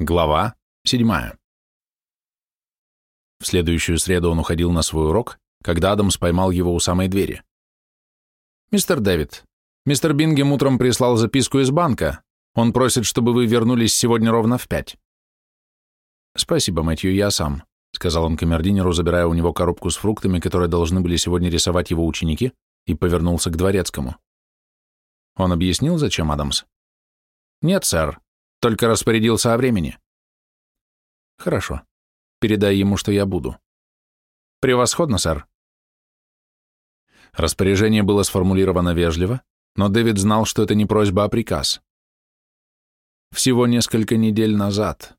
Глава 7. В следующую среду он уходил на свой урок, когда Адамс поймал его у самой двери. «Мистер Дэвид, мистер Бингем утром прислал записку из банка. Он просит, чтобы вы вернулись сегодня ровно в пять». «Спасибо, Мэтью, я сам», — сказал он камердинеру, забирая у него коробку с фруктами, которые должны были сегодня рисовать его ученики, и повернулся к дворецкому. Он объяснил, зачем Адамс? «Нет, сэр», только распорядился о времени. Хорошо. Передай ему, что я буду. Превосходно, сэр. Распоряжение было сформулировано вежливо, но Дэвид знал, что это не просьба, а приказ. Всего несколько недель назад.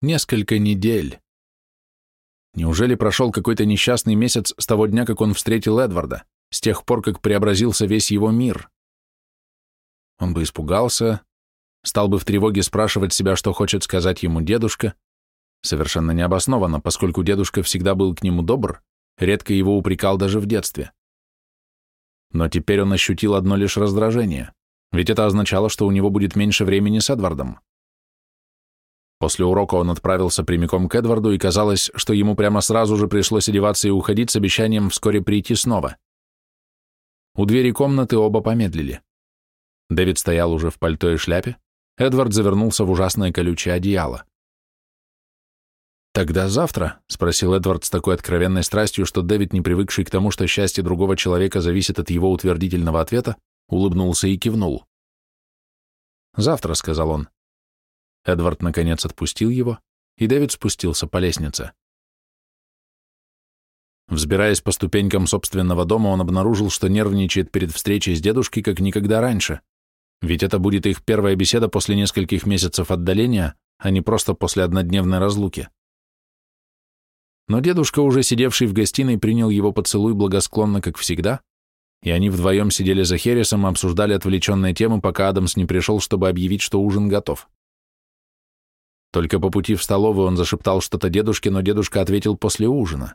Несколько недель. Неужели прошел какой-то несчастный месяц с того дня, как он встретил Эдварда, с тех пор, как преобразился весь его мир? Он бы испугался, стал бы в тревоге спрашивать себя, что хочет сказать ему дедушка, совершенно необоснованно, поскольку дедушка всегда был к нему добр, редко его упрекал даже в детстве. Но теперь он ощутил одно лишь раздражение, ведь это означало, что у него будет меньше времени с Эдвардом. После урока он отправился прямиком к Эдварду, и казалось, что ему прямо сразу же пришлось одеваться и уходить с обещанием вскоре прийти снова. У двери комнаты оба помедлили. Дэвид стоял уже в пальто и шляпе, Эдвард завернулся в ужасное колючее одеяло. «Тогда завтра?» — спросил Эдвард с такой откровенной страстью, что Дэвид, не привыкший к тому, что счастье другого человека зависит от его утвердительного ответа, улыбнулся и кивнул. «Завтра», — сказал он. Эдвард, наконец, отпустил его, и Дэвид спустился по лестнице. Взбираясь по ступенькам собственного дома, он обнаружил, что нервничает перед встречей с дедушкой, как никогда раньше — ведь это будет их первая беседа после нескольких месяцев отдаления, а не просто после однодневной разлуки. Но дедушка, уже сидевший в гостиной, принял его поцелуй благосклонно, как всегда, и они вдвоем сидели за Хересом и обсуждали отвлеченные темы, пока Адамс не пришел, чтобы объявить, что ужин готов. Только по пути в столовую он зашептал что-то дедушке, но дедушка ответил после ужина.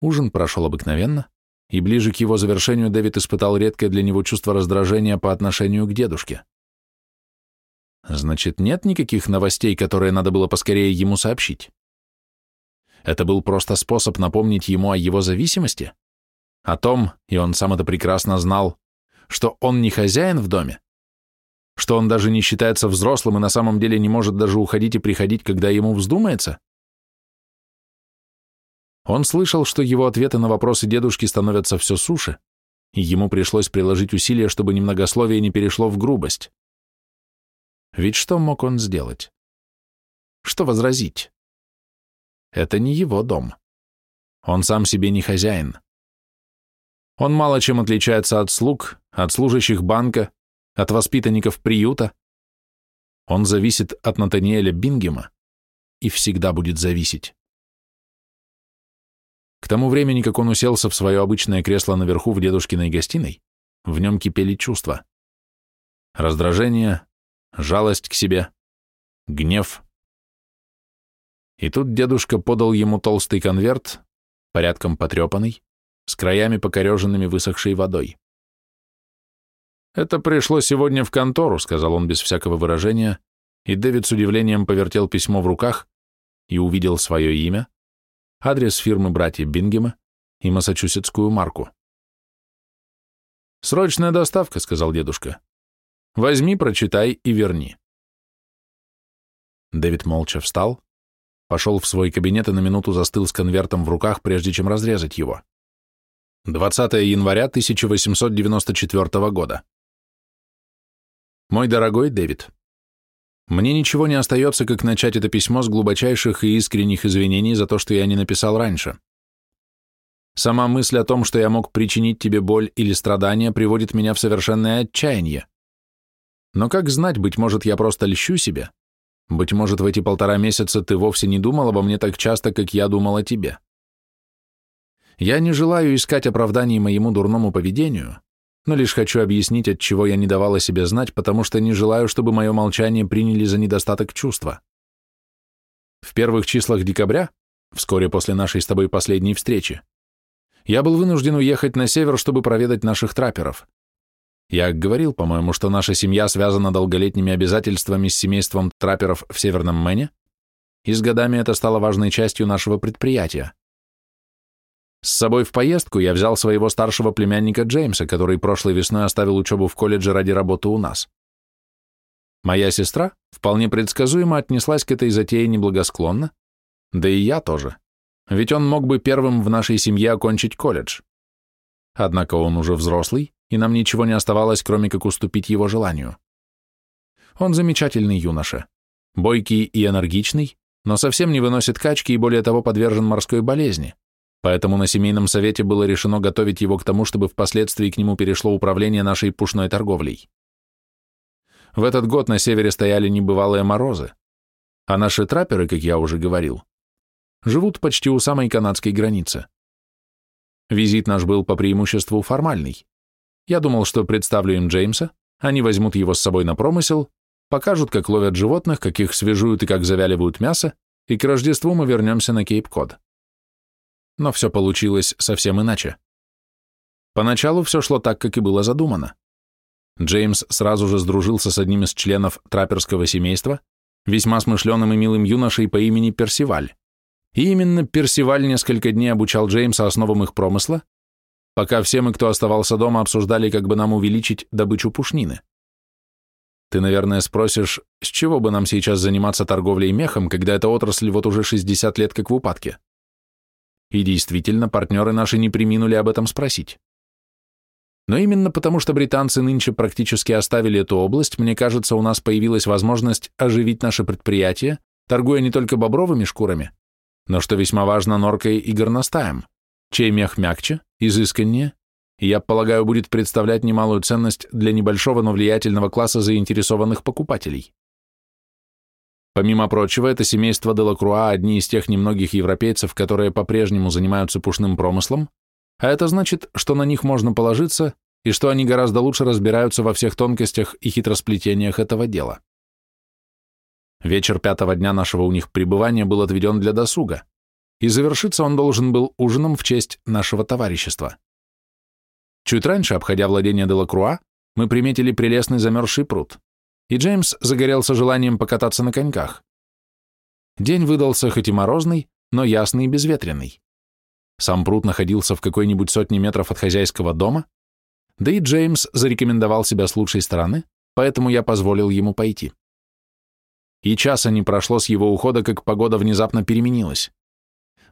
Ужин прошел обыкновенно, и ближе к его завершению Дэвид испытал редкое для него чувство раздражения по отношению к дедушке. Значит, нет никаких новостей, которые надо было поскорее ему сообщить? Это был просто способ напомнить ему о его зависимости? О том, и он сам это прекрасно знал, что он не хозяин в доме? Что он даже не считается взрослым и на самом деле не может даже уходить и приходить, когда ему вздумается? Он слышал, что его ответы на вопросы дедушки становятся все суше, и ему пришлось приложить усилия, чтобы немногословие не перешло в грубость. Ведь что мог он сделать? Что возразить? Это не его дом. Он сам себе не хозяин. Он мало чем отличается от слуг, от служащих банка, от воспитанников приюта. Он зависит от Натаниэля Бингема и всегда будет зависеть. К тому времени, как он уселся в свое обычное кресло наверху в дедушкиной гостиной, в нем кипели чувства. Раздражение, жалость к себе, гнев. И тут дедушка подал ему толстый конверт, порядком потрепанный, с краями покореженными высохшей водой. «Это пришло сегодня в контору», — сказал он без всякого выражения, и Дэвид с удивлением повертел письмо в руках и увидел свое имя, адрес фирмы братья Бингема и массачусетскую марку. «Срочная доставка», — сказал дедушка. «Возьми, прочитай и верни». Дэвид молча встал, пошел в свой кабинет и на минуту застыл с конвертом в руках, прежде чем разрезать его. 20 января 1894 года. Мой дорогой Дэвид, мне ничего не остается, как начать это письмо с глубочайших и искренних извинений за то, что я не написал раньше. Сама мысль о том, что я мог причинить тебе боль или страдания, приводит меня в совершенное отчаяние. Но как знать, быть может, я просто льщу себе? Быть может, в эти полтора месяца ты вовсе не думал обо мне так часто, как я думал о тебе. Я не желаю искать оправданий моему дурному поведению, но лишь хочу объяснить, от чего я не давала себе знать, потому что не желаю, чтобы мое молчание приняли за недостаток чувства. В первых числах декабря, вскоре после нашей с тобой последней встречи, я был вынужден уехать на север, чтобы проведать наших трапперов. Я говорил, по-моему, что наша семья связана долголетними обязательствами с семейством трапперов в Северном Мэне, и с годами это стало важной частью нашего предприятия. С собой в поездку я взял своего старшего племянника Джеймса, который прошлой весной оставил учебу в колледже ради работы у нас. Моя сестра вполне предсказуемо отнеслась к этой затее неблагосклонно, да и я тоже, ведь он мог бы первым в нашей семье окончить колледж. Однако он уже взрослый, и нам ничего не оставалось, кроме как уступить его желанию. Он замечательный юноша, бойкий и энергичный, но совсем не выносит качки и более того подвержен морской болезни, поэтому на семейном совете было решено готовить его к тому, чтобы впоследствии к нему перешло управление нашей пушной торговлей. В этот год на севере стояли небывалые морозы, а наши трапперы, как я уже говорил, живут почти у самой канадской границы. Визит наш был по преимуществу формальный. Я думал, что представлю им Джеймса, они возьмут его с собой на промысел, покажут, как ловят животных, как их свежуют и как завяливают мясо, и к Рождеству мы вернемся на Кейп-Код. Но все получилось совсем иначе. Поначалу все шло так, как и было задумано. Джеймс сразу же сдружился с одним из членов трапперского семейства, весьма смышленым и милым юношей по имени Персиваль. И именно Персиваль несколько дней обучал Джеймса основам их промысла, пока все мы, кто оставался дома, обсуждали, как бы нам увеличить добычу пушнины. Ты, наверное, спросишь, с чего бы нам сейчас заниматься торговлей мехом, когда эта отрасль вот уже 60 лет как в упадке? И действительно, партнеры наши не приминули об этом спросить. Но именно потому, что британцы нынче практически оставили эту область, мне кажется, у нас появилась возможность оживить наше предприятие, торгуя не только бобровыми шкурами, но, что весьма важно, норкой и горностаем, чей мех мягче, изысканнее и, я полагаю, будет представлять немалую ценность для небольшого, но влиятельного класса заинтересованных покупателей. Помимо прочего, это семейство Делакруа одни из тех немногих европейцев, которые по-прежнему занимаются пушным промыслом, а это значит, что на них можно положиться и что они гораздо лучше разбираются во всех тонкостях и хитросплетениях этого дела. Вечер пятого дня нашего у них пребывания был отведен для досуга, и завершиться он должен был ужином в честь нашего товарищества. Чуть раньше, обходя владение Делакруа, мы приметили прелестный замерзший пруд, и Джеймс загорелся желанием покататься на коньках. День выдался хоть и морозный, но ясный и безветренный. Сам пруд находился в какой-нибудь сотне метров от хозяйского дома, да и Джеймс зарекомендовал себя с лучшей стороны, поэтому я позволил ему пойти. И часа не прошло с его ухода, как погода внезапно переменилась.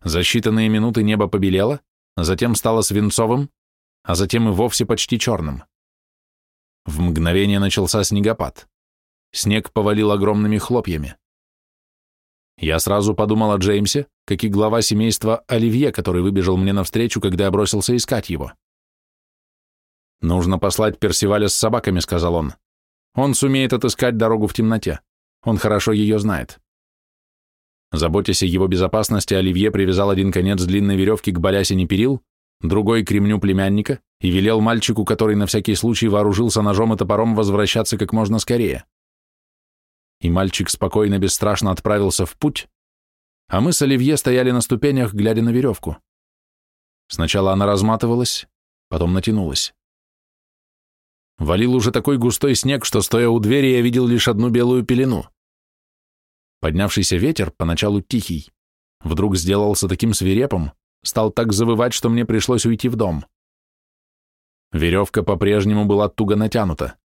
За считанные минуты небо побелело, затем стало свинцовым, а затем и вовсе почти черным. В мгновение начался снегопад. Снег повалил огромными хлопьями. Я сразу подумал о Джеймсе, как и глава семейства Оливье, который выбежал мне навстречу, когда я бросился искать его. «Нужно послать Персиваля с собаками», — сказал он. «Он сумеет отыскать дорогу в темноте. Он хорошо ее знает». Заботясь о его безопасности, Оливье привязал один конец длинной веревки к балясине перил, другой к ремню племянника и велел мальчику, который на всякий случай вооружился ножом и топором, возвращаться как можно скорее. И мальчик спокойно, бесстрашно отправился в путь, а мы с Оливье стояли на ступенях, глядя на веревку. Сначала она разматывалась, потом натянулась. Валил уже такой густой снег, что, стоя у двери, я видел лишь одну белую пелену. Поднявшийся ветер, поначалу тихий, вдруг сделался таким свирепым, стал так завывать, что мне пришлось уйти в дом. Веревка по-прежнему была туго натянута.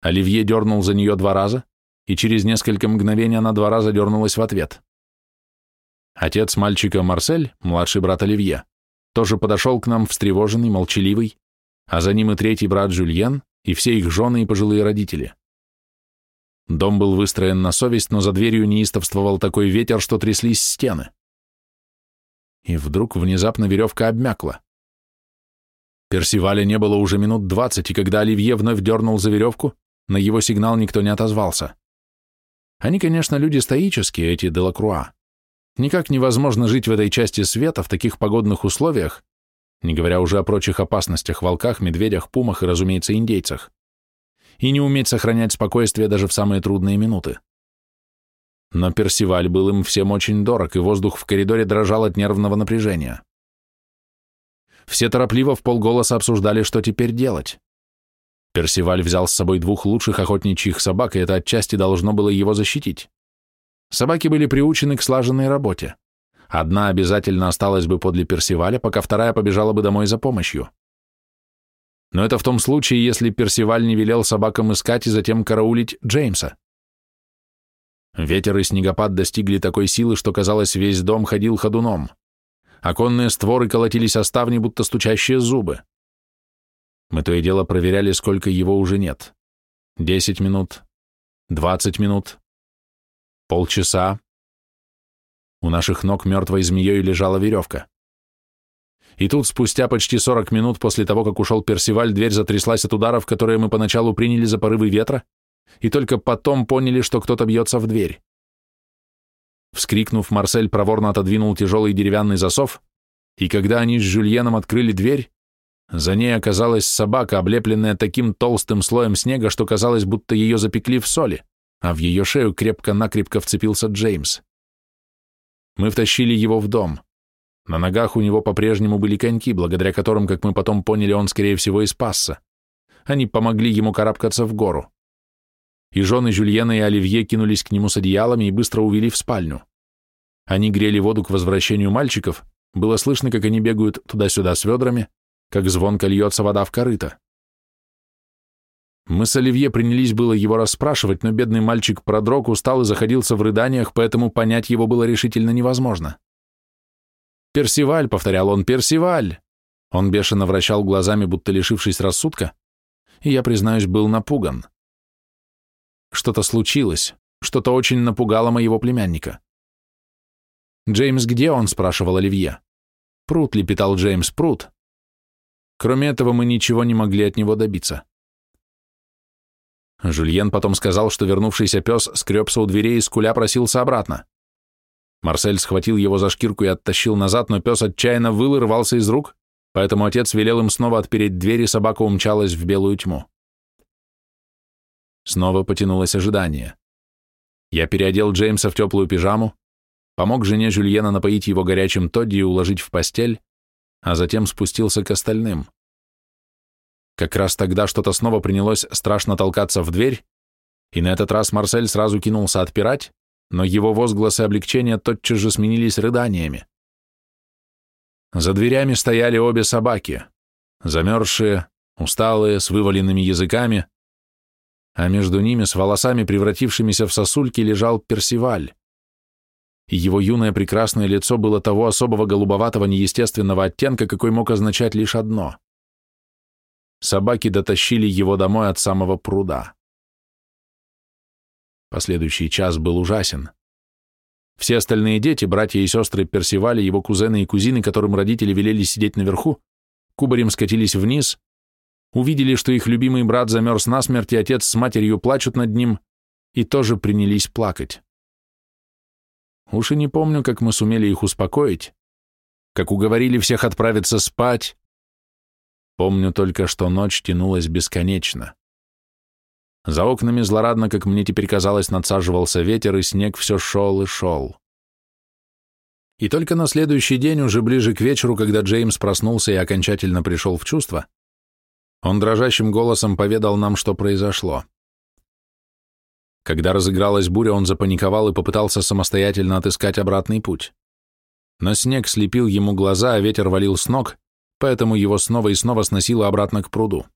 Оливье дернул за нее два раза, и через несколько мгновений она два раза дернулась в ответ. Отец мальчика Марсель, младший брат Оливье, тоже подошел к нам встревоженный, молчаливый, а за ним и третий брат Жюльен, и все их жены и пожилые родители. Дом был выстроен на совесть, но за дверью неистовствовал такой ветер, что тряслись стены и вдруг внезапно веревка обмякла. Персиваля не было уже минут двадцать, и когда Оливье вновь дернул за веревку, на его сигнал никто не отозвался. Они, конечно, люди стоические, эти Делакруа. Никак невозможно жить в этой части света в таких погодных условиях, не говоря уже о прочих опасностях, волках, медведях, пумах и, разумеется, индейцах, и не уметь сохранять спокойствие даже в самые трудные минуты. Но Персиваль был им всем очень дорог, и воздух в коридоре дрожал от нервного напряжения. Все торопливо в полголоса обсуждали, что теперь делать. Персиваль взял с собой двух лучших охотничьих собак, и это отчасти должно было его защитить. Собаки были приучены к слаженной работе. Одна обязательно осталась бы подле Персиваля, пока вторая побежала бы домой за помощью. Но это в том случае, если Персиваль не велел собакам искать и затем караулить Джеймса. Ветер и снегопад достигли такой силы, что, казалось, весь дом ходил ходуном. Оконные створы колотились о ставни, будто стучащие зубы. Мы то и дело проверяли, сколько его уже нет. Десять минут, двадцать минут, полчаса. У наших ног мертвой змеей лежала веревка. И тут, спустя почти сорок минут после того, как ушел Персиваль, дверь затряслась от ударов, которые мы поначалу приняли за порывы ветра, и только потом поняли, что кто-то бьется в дверь. Вскрикнув, Марсель проворно отодвинул тяжелый деревянный засов, и когда они с Жюльеном открыли дверь, за ней оказалась собака, облепленная таким толстым слоем снега, что казалось, будто ее запекли в соли, а в ее шею крепко-накрепко вцепился Джеймс. Мы втащили его в дом. На ногах у него по-прежнему были коньки, благодаря которым, как мы потом поняли, он, скорее всего, и спасся. Они помогли ему карабкаться в гору и жены Жюльена и Оливье кинулись к нему с одеялами и быстро увели в спальню. Они грели воду к возвращению мальчиков, было слышно, как они бегают туда-сюда с ведрами, как звонко льется вода в корыто. Мы с Оливье принялись было его расспрашивать, но бедный мальчик продрог, устал и заходился в рыданиях, поэтому понять его было решительно невозможно. «Персиваль», — повторял он, — «Персиваль». Он бешено вращал глазами, будто лишившись рассудка, и я, признаюсь, был напуган. Что-то случилось, что-то очень напугало моего племянника. «Джеймс где он?» – спрашивал Оливье. «Прут», – лепетал Джеймс, – «прут». Кроме этого, мы ничего не могли от него добиться. Жюльен потом сказал, что вернувшийся пес скребся у дверей и скуля просился обратно. Марсель схватил его за шкирку и оттащил назад, но пес отчаянно выл из рук, поэтому отец велел им снова отпереть дверь, и собака умчалась в белую тьму. Снова потянулось ожидание. Я переодел Джеймса в теплую пижаму, помог жене Жюльена напоить его горячим тодди и уложить в постель, а затем спустился к остальным. Как раз тогда что-то снова принялось страшно толкаться в дверь, и на этот раз Марсель сразу кинулся отпирать, но его возгласы облегчения тотчас же сменились рыданиями. За дверями стояли обе собаки, замерзшие, усталые, с вываленными языками, а между ними, с волосами, превратившимися в сосульки, лежал Персиваль. И его юное прекрасное лицо было того особого голубоватого неестественного оттенка, какой мог означать лишь одно. Собаки дотащили его домой от самого пруда. Последующий час был ужасен. Все остальные дети, братья и сестры Персиваля, его кузены и кузины, которым родители велели сидеть наверху, кубарем скатились вниз, увидели, что их любимый брат замерз насмерть, и отец с матерью плачут над ним, и тоже принялись плакать. Уж и не помню, как мы сумели их успокоить, как уговорили всех отправиться спать. Помню только, что ночь тянулась бесконечно. За окнами злорадно, как мне теперь казалось, надсаживался ветер, и снег все шел и шел. И только на следующий день, уже ближе к вечеру, когда Джеймс проснулся и окончательно пришел в чувство, он дрожащим голосом поведал нам, что произошло. Когда разыгралась буря, он запаниковал и попытался самостоятельно отыскать обратный путь. Но снег слепил ему глаза, а ветер валил с ног, поэтому его снова и снова сносило обратно к пруду.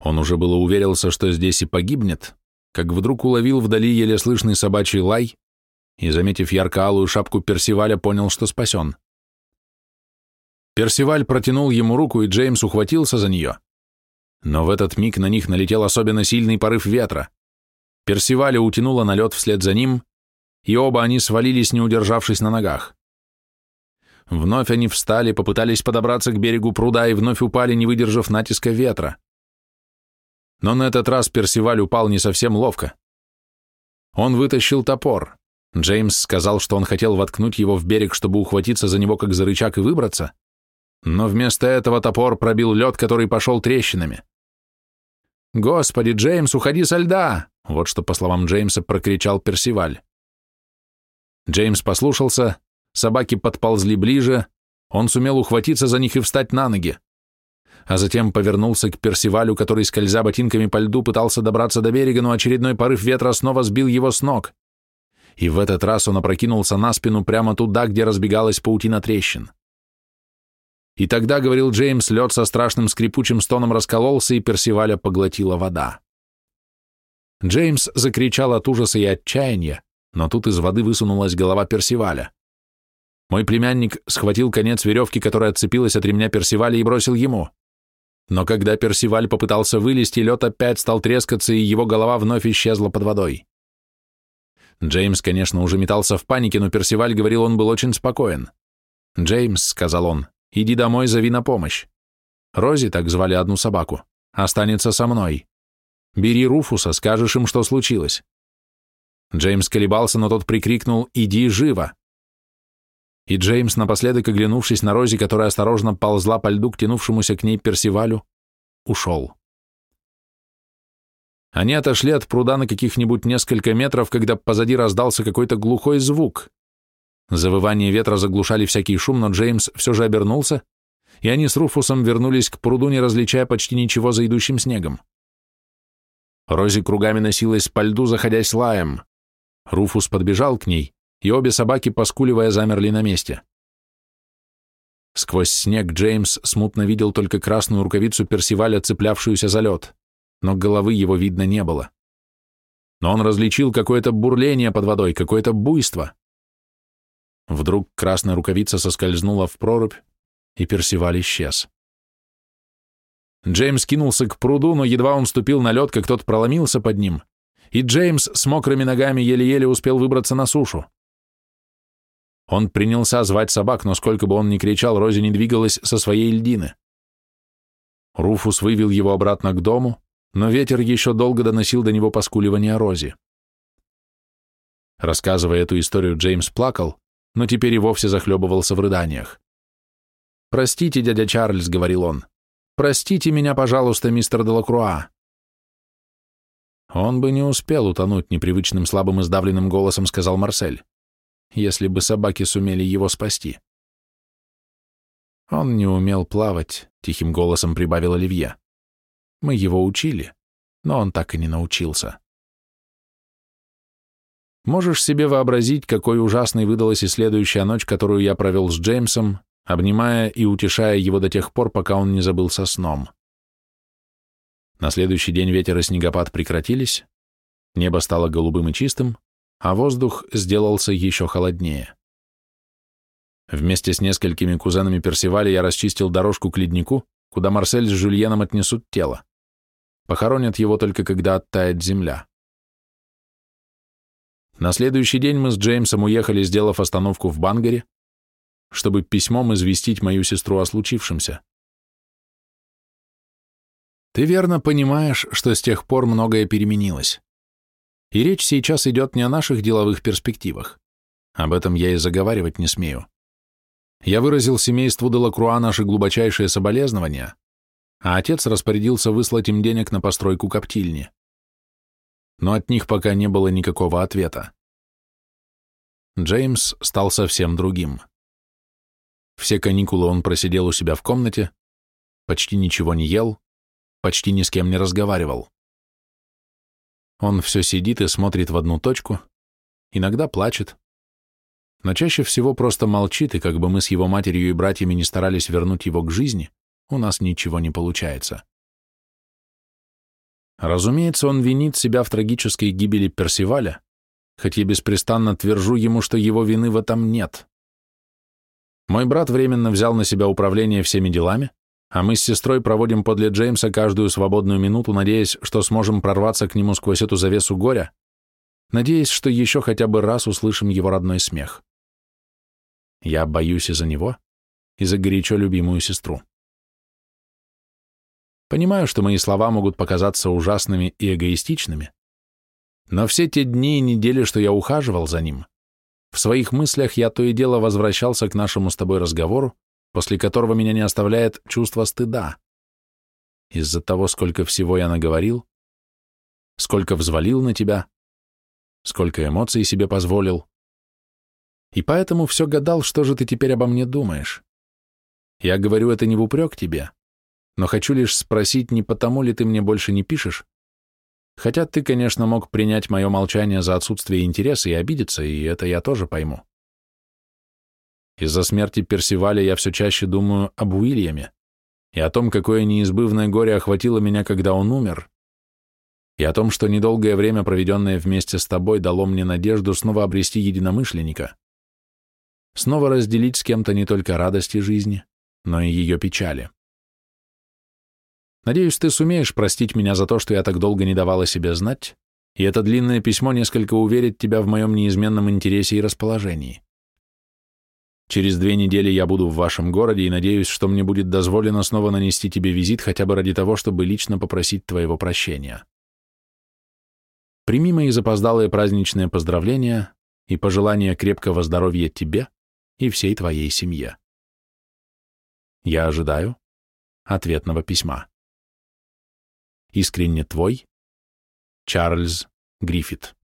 Он уже было уверился, что здесь и погибнет, как вдруг уловил вдали еле слышный собачий лай и, заметив ярко-алую шапку Персиваля, понял, что спасен. Персиваль протянул ему руку, и Джеймс ухватился за нее. Но в этот миг на них налетел особенно сильный порыв ветра. Персиваля утянуло на лед вслед за ним, и оба они свалились, не удержавшись на ногах. Вновь они встали, попытались подобраться к берегу пруда и вновь упали, не выдержав натиска ветра. Но на этот раз Персиваль упал не совсем ловко. Он вытащил топор. Джеймс сказал, что он хотел воткнуть его в берег, чтобы ухватиться за него как за рычаг и выбраться, но вместо этого топор пробил лед, который пошел трещинами. «Господи, Джеймс, уходи со льда!» Вот что, по словам Джеймса, прокричал Персиваль. Джеймс послушался, собаки подползли ближе, он сумел ухватиться за них и встать на ноги. а затем повернулся к Персивалю, который, скользя ботинками по льду, пытался добраться до берега, но очередной порыв ветра снова сбил его с ног. И в этот раз он опрокинулся на спину прямо туда, где разбегалась паутина трещин. И тогда, говорил Джеймс, лед со страшным скрипучим стоном раскололся, и Персиваля поглотила вода. Джеймс закричал от ужаса и отчаяния, но тут из воды высунулась голова Персиваля. Мой племянник схватил конец веревки, которая отцепилась от ремня Персиваля, и бросил ему. Но когда Персиваль попытался вылезти, лед опять стал трескаться, и его голова вновь исчезла под водой. Джеймс, конечно, уже метался в панике, но Персиваль говорил, он был очень спокоен. «Джеймс», — сказал он, — «иди домой, зови на помощь. Рози, так звали одну собаку, останется со мной. Бери Руфуса, скажешь им, что случилось». Джеймс колебался, но тот прикрикнул «Иди живо!» И Джеймс, напоследок оглянувшись на Рози, которая осторожно ползла по льду к тянувшемуся к ней Персивалю, ушел. Они отошли от пруда на каких-нибудь несколько метров, когда позади раздался какой-то глухой звук. Завывание ветра заглушали всякий шум, но Джеймс все же обернулся, и они с Руфусом вернулись к пруду, не различая почти ничего за идущим снегом. Рози кругами носилась по льду, заходясь лаем. Руфус подбежал к ней, и обе собаки, поскуливая, замерли на месте. Сквозь снег Джеймс смутно видел только красную рукавицу Персиваля, цеплявшуюся за лед, но головы его видно не было. Но он различил какое-то бурление под водой, какое-то буйство. Вдруг красная рукавица соскользнула в прорубь, и Персиваль исчез. Джеймс кинулся к пруду, но едва он ступил на лед, как тот проломился под ним, и Джеймс с мокрыми ногами еле-еле успел выбраться на сушу. Он принялся звать собак, но сколько бы он ни кричал, Рози не двигалась со своей льдины. Руфус вывел его обратно к дому, но ветер еще долго доносил до него поскуливание Рози. Рассказывая эту историю, Джеймс плакал, но теперь и вовсе захлебывался в рыданиях. «Простите, дядя Чарльз», — говорил он, — «простите меня, пожалуйста, мистер Делакруа». Он бы не успел утонуть непривычным слабым и сдавленным голосом, сказал Марсель если бы собаки сумели его спасти. Он не умел плавать, тихим голосом прибавил Оливье. Мы его учили, но он так и не научился. Можешь себе вообразить, какой ужасной выдалась и следующая ночь, которую я провел с Джеймсом, обнимая и утешая его до тех пор, пока он не забылся сном. На следующий день ветер и снегопад прекратились, небо стало голубым и чистым, а воздух сделался еще холоднее. Вместе с несколькими кузенами Персиваля я расчистил дорожку к леднику, куда Марсель с Жюльеном отнесут тело. Похоронят его только когда оттает земля. На следующий день мы с Джеймсом уехали, сделав остановку в Бангаре, чтобы письмом известить мою сестру о случившемся. Ты верно понимаешь, что с тех пор многое переменилось. И речь сейчас идет не о наших деловых перспективах. Об этом я и заговаривать не смею. Я выразил семейству Делакруа наши глубочайшие соболезнования, а отец распорядился выслать им денег на постройку коптильни. Но от них пока не было никакого ответа. Джеймс стал совсем другим. Все каникулы он просидел у себя в комнате, почти ничего не ел, почти ни с кем не разговаривал. Он все сидит и смотрит в одну точку, иногда плачет, но чаще всего просто молчит, и как бы мы с его матерью и братьями не старались вернуть его к жизни, у нас ничего не получается. Разумеется, он винит себя в трагической гибели Персиваля, хоть я беспрестанно твержу ему, что его вины в этом нет. Мой брат временно взял на себя управление всеми делами, а мы с сестрой проводим подле Джеймса каждую свободную минуту, надеясь, что сможем прорваться к нему сквозь эту завесу горя, надеясь, что еще хотя бы раз услышим его родной смех. Я боюсь из-за него и за горячо любимую сестру. Понимаю, что мои слова могут показаться ужасными и эгоистичными, но все те дни и недели, что я ухаживал за ним, в своих мыслях я то и дело возвращался к нашему с тобой разговору, после которого меня не оставляет чувство стыда. Из-за того, сколько всего я наговорил, сколько взвалил на тебя, сколько эмоций себе позволил. И поэтому все гадал, что же ты теперь обо мне думаешь. Я говорю это не в упрек тебе, но хочу лишь спросить, не потому ли ты мне больше не пишешь? Хотя ты, конечно, мог принять мое молчание за отсутствие интереса и обидеться, и это я тоже пойму. Из-за смерти Персиваля я все чаще думаю об Уильяме и о том, какое неизбывное горе охватило меня, когда он умер, и о том, что недолгое время, проведенное вместе с тобой, дало мне надежду снова обрести единомышленника, снова разделить с кем-то не только радости жизни, но и ее печали. Надеюсь, ты сумеешь простить меня за то, что я так долго не давала себе знать, и это длинное письмо несколько уверит тебя в моем неизменном интересе и расположении. Через две недели я буду в вашем городе и надеюсь, что мне будет дозволено снова нанести тебе визит хотя бы ради того, чтобы лично попросить твоего прощения. Прими мои запоздалые праздничные поздравления и пожелания крепкого здоровья тебе и всей твоей семье. Я ожидаю ответного письма. Искренне твой, Чарльз Гриффит.